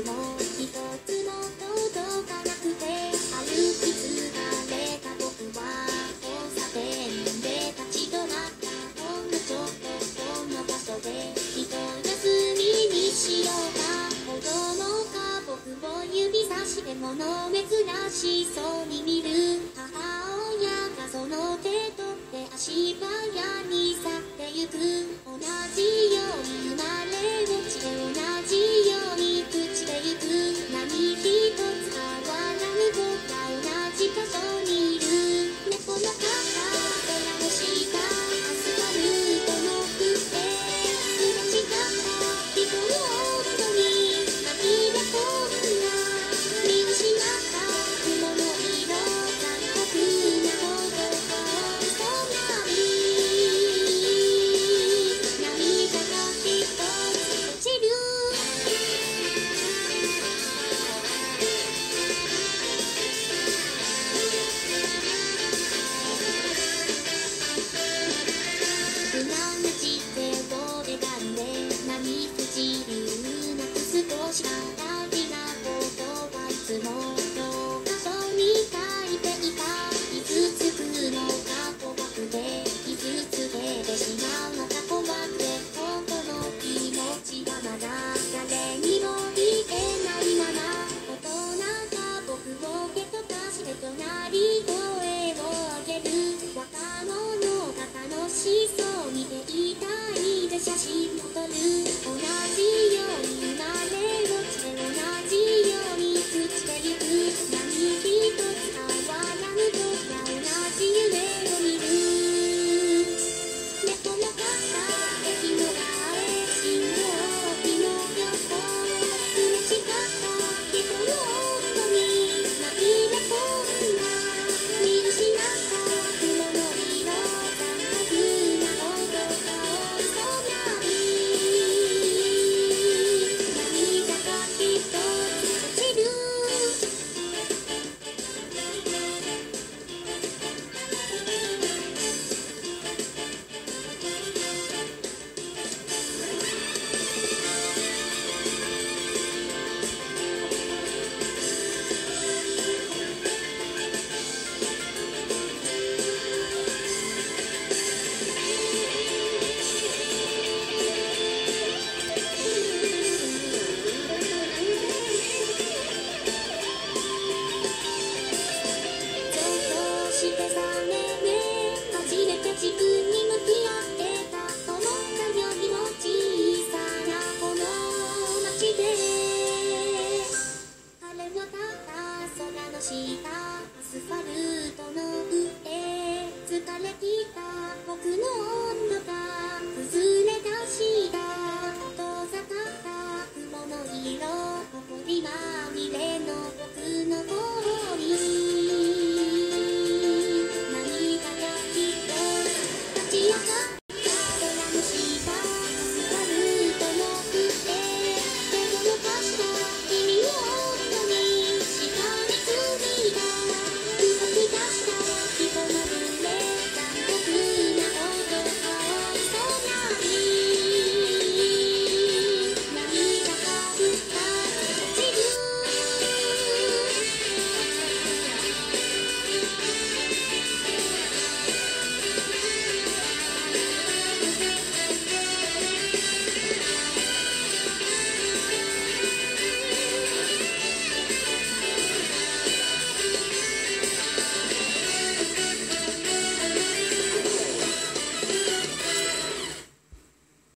つも一つも届かなくて歩き疲れた僕は交差点で立ち止まったほんのちょっとの場所でひと休みにしようか子供が僕を指さして物珍しそうに見る母親がその手取って足早にしたアスファルトの上疲れきた僕の温度が